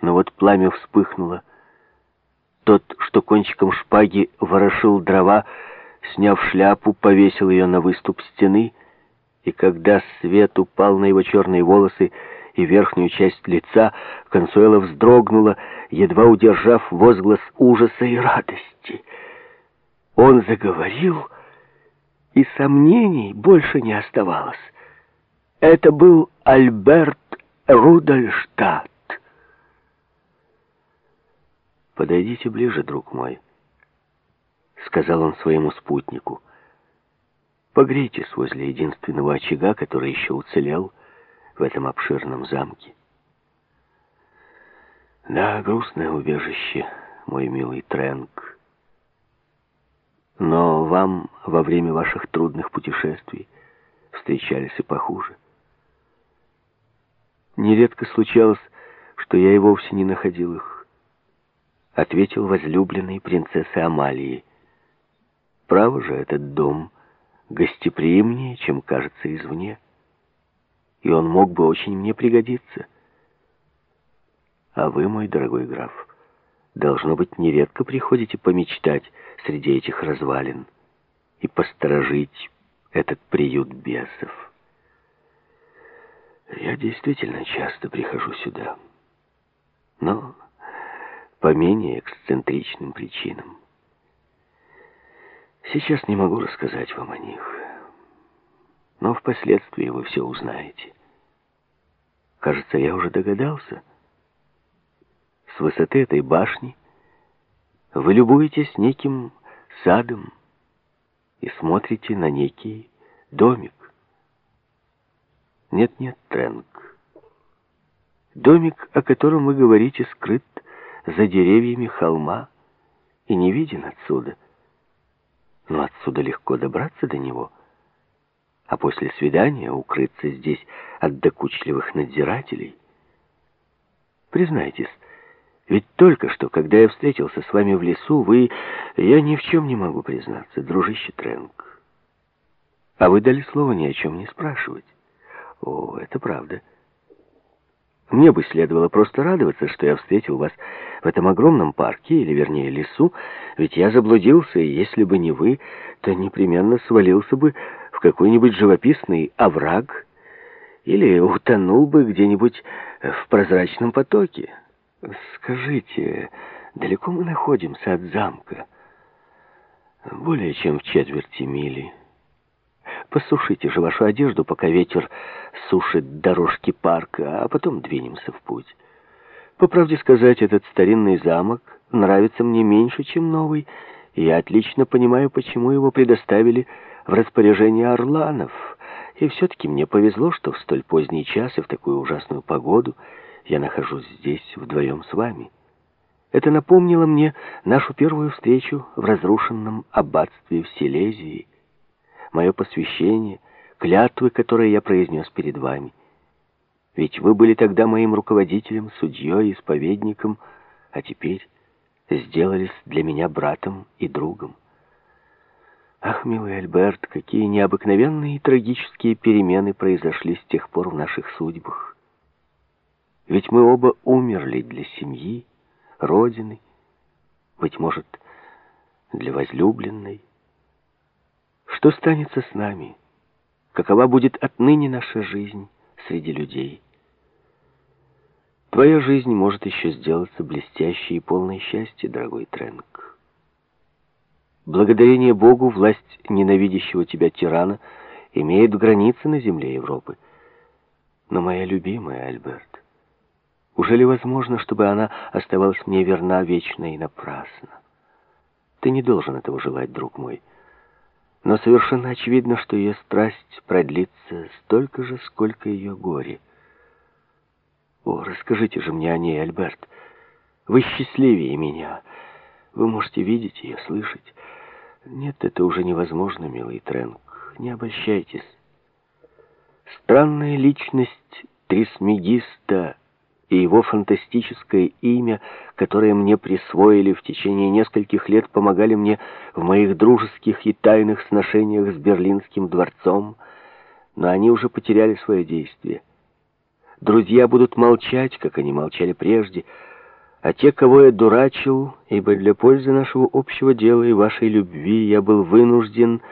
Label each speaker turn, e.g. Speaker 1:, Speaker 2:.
Speaker 1: Но вот пламя вспыхнуло. Тот, что кончиком шпаги ворошил дрова, сняв шляпу, повесил ее на выступ стены, и когда свет упал на его черные волосы и верхнюю часть лица, Консуэла вздрогнула, едва удержав возглас ужаса и радости. Он заговорил, и сомнений больше не оставалось. Это был Альберт Рудольштадт. «Подойдите ближе, друг мой», — сказал он своему спутнику. «Погрейтесь возле единственного очага, который еще уцелел в этом обширном замке». «Да, грустное убежище, мой милый Трэнк. Но вам во время ваших трудных путешествий встречались и похуже. Нередко случалось, что я и вовсе не находил их ответил возлюбленный принцессы Амалии. Право же, этот дом гостеприимнее, чем кажется извне, и он мог бы очень мне пригодиться. А вы, мой дорогой граф, должно быть, нередко приходите помечтать среди этих развалин и посторожить этот приют бесов. Я действительно часто прихожу сюда, но по менее эксцентричным причинам. Сейчас не могу рассказать вам о них, но впоследствии вы все узнаете. Кажется, я уже догадался. С высоты этой башни вы любуетесь неким садом и смотрите на некий домик. Нет-нет, Трэнк. Домик, о котором вы говорите, скрыт за деревьями холма и не виден отсюда. Но отсюда легко добраться до него, а после свидания укрыться здесь от докучливых надзирателей. Признайтесь, ведь только что, когда я встретился с вами в лесу, вы... Я ни в чем не могу признаться, дружище Трэнк. А вы дали слово ни о чем не спрашивать. О, это правда. Мне бы следовало просто радоваться, что я встретил вас в этом огромном парке, или вернее лесу, ведь я заблудился, и если бы не вы, то непременно свалился бы в какой-нибудь живописный овраг или утонул бы где-нибудь в прозрачном потоке. Скажите, далеко мы находимся от замка? Более чем в четверти мили. Посушите же вашу одежду, пока ветер сушит дорожки парка, а потом двинемся в путь. По правде сказать, этот старинный замок нравится мне меньше, чем новый, и я отлично понимаю, почему его предоставили в распоряжение орланов. И все-таки мне повезло, что в столь поздний час и в такую ужасную погоду я нахожусь здесь вдвоем с вами. Это напомнило мне нашу первую встречу в разрушенном аббатстве в Силезии, мое посвящение, клятвы, которые я произнес перед вами. Ведь вы были тогда моим руководителем, судьей, исповедником, а теперь сделались для меня братом и другом. Ах, милый Альберт, какие необыкновенные и трагические перемены произошли с тех пор в наших судьбах. Ведь мы оба умерли для семьи, родины, быть может, для возлюбленной. Что станется с нами? Какова будет отныне наша жизнь среди людей? Твоя жизнь может еще сделаться блестящей и полной счастья, дорогой Трэнк. Благодарение Богу власть ненавидящего тебя тирана имеет границы на земле Европы. Но моя любимая, Альберт, уже ли возможно, чтобы она оставалась мне верна вечно и напрасно? Ты не должен этого желать, друг мой. Но совершенно очевидно, что ее страсть продлится столько же, сколько ее горе. О, расскажите же мне о ней, Альберт. Вы счастливее меня. Вы можете видеть ее, слышать. Нет, это уже невозможно, милый Трэнк. Не обольщайтесь. Странная личность Трисмегиста и его фантастическое имя, которое мне присвоили в течение нескольких лет, помогали мне в моих дружеских и тайных сношениях с Берлинским дворцом, но они уже потеряли свое действие. Друзья будут молчать, как они молчали прежде, а те, кого я дурачил, ибо для пользы нашего общего дела и вашей любви я был вынужден